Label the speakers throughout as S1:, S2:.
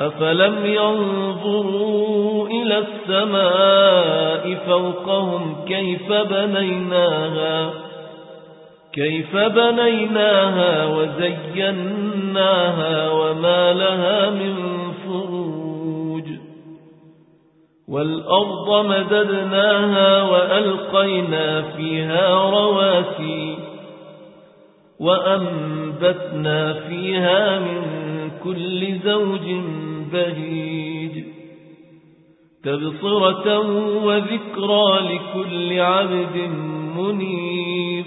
S1: أفلم ينظروا إلى السماء فوقهم كيف بنيناها كيف بنيناها وزيناها وما لها من فروج والأرض مددناها وألقينا فيها رواسي وأنبتنا فيها من كل زوج بهيج تبصرة وذكرى لكل عبد منيب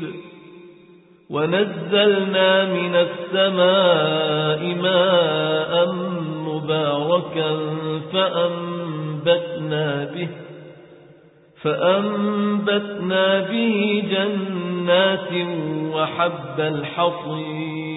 S1: ونزلنا من السماء ماء مباركا فأنبتنا به فأنبتنا به جنات وحب الحصيد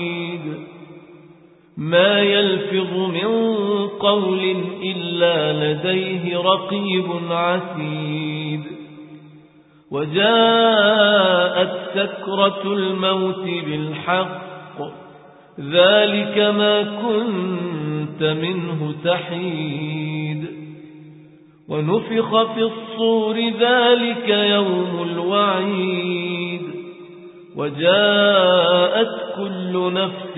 S1: ما يلفظ من قول إلا لديه رقيب عتيد. وجاءت سكرة الموت بالحق ذلك ما كنت منه تحيد. ونفخ في الصور ذلك يوم الوعيد. وجاءت كل نفس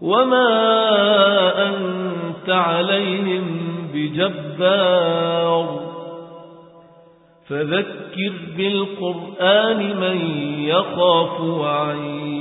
S1: وما أنت عليهم بجبار فذكر بالقرآن من يخاف وعيد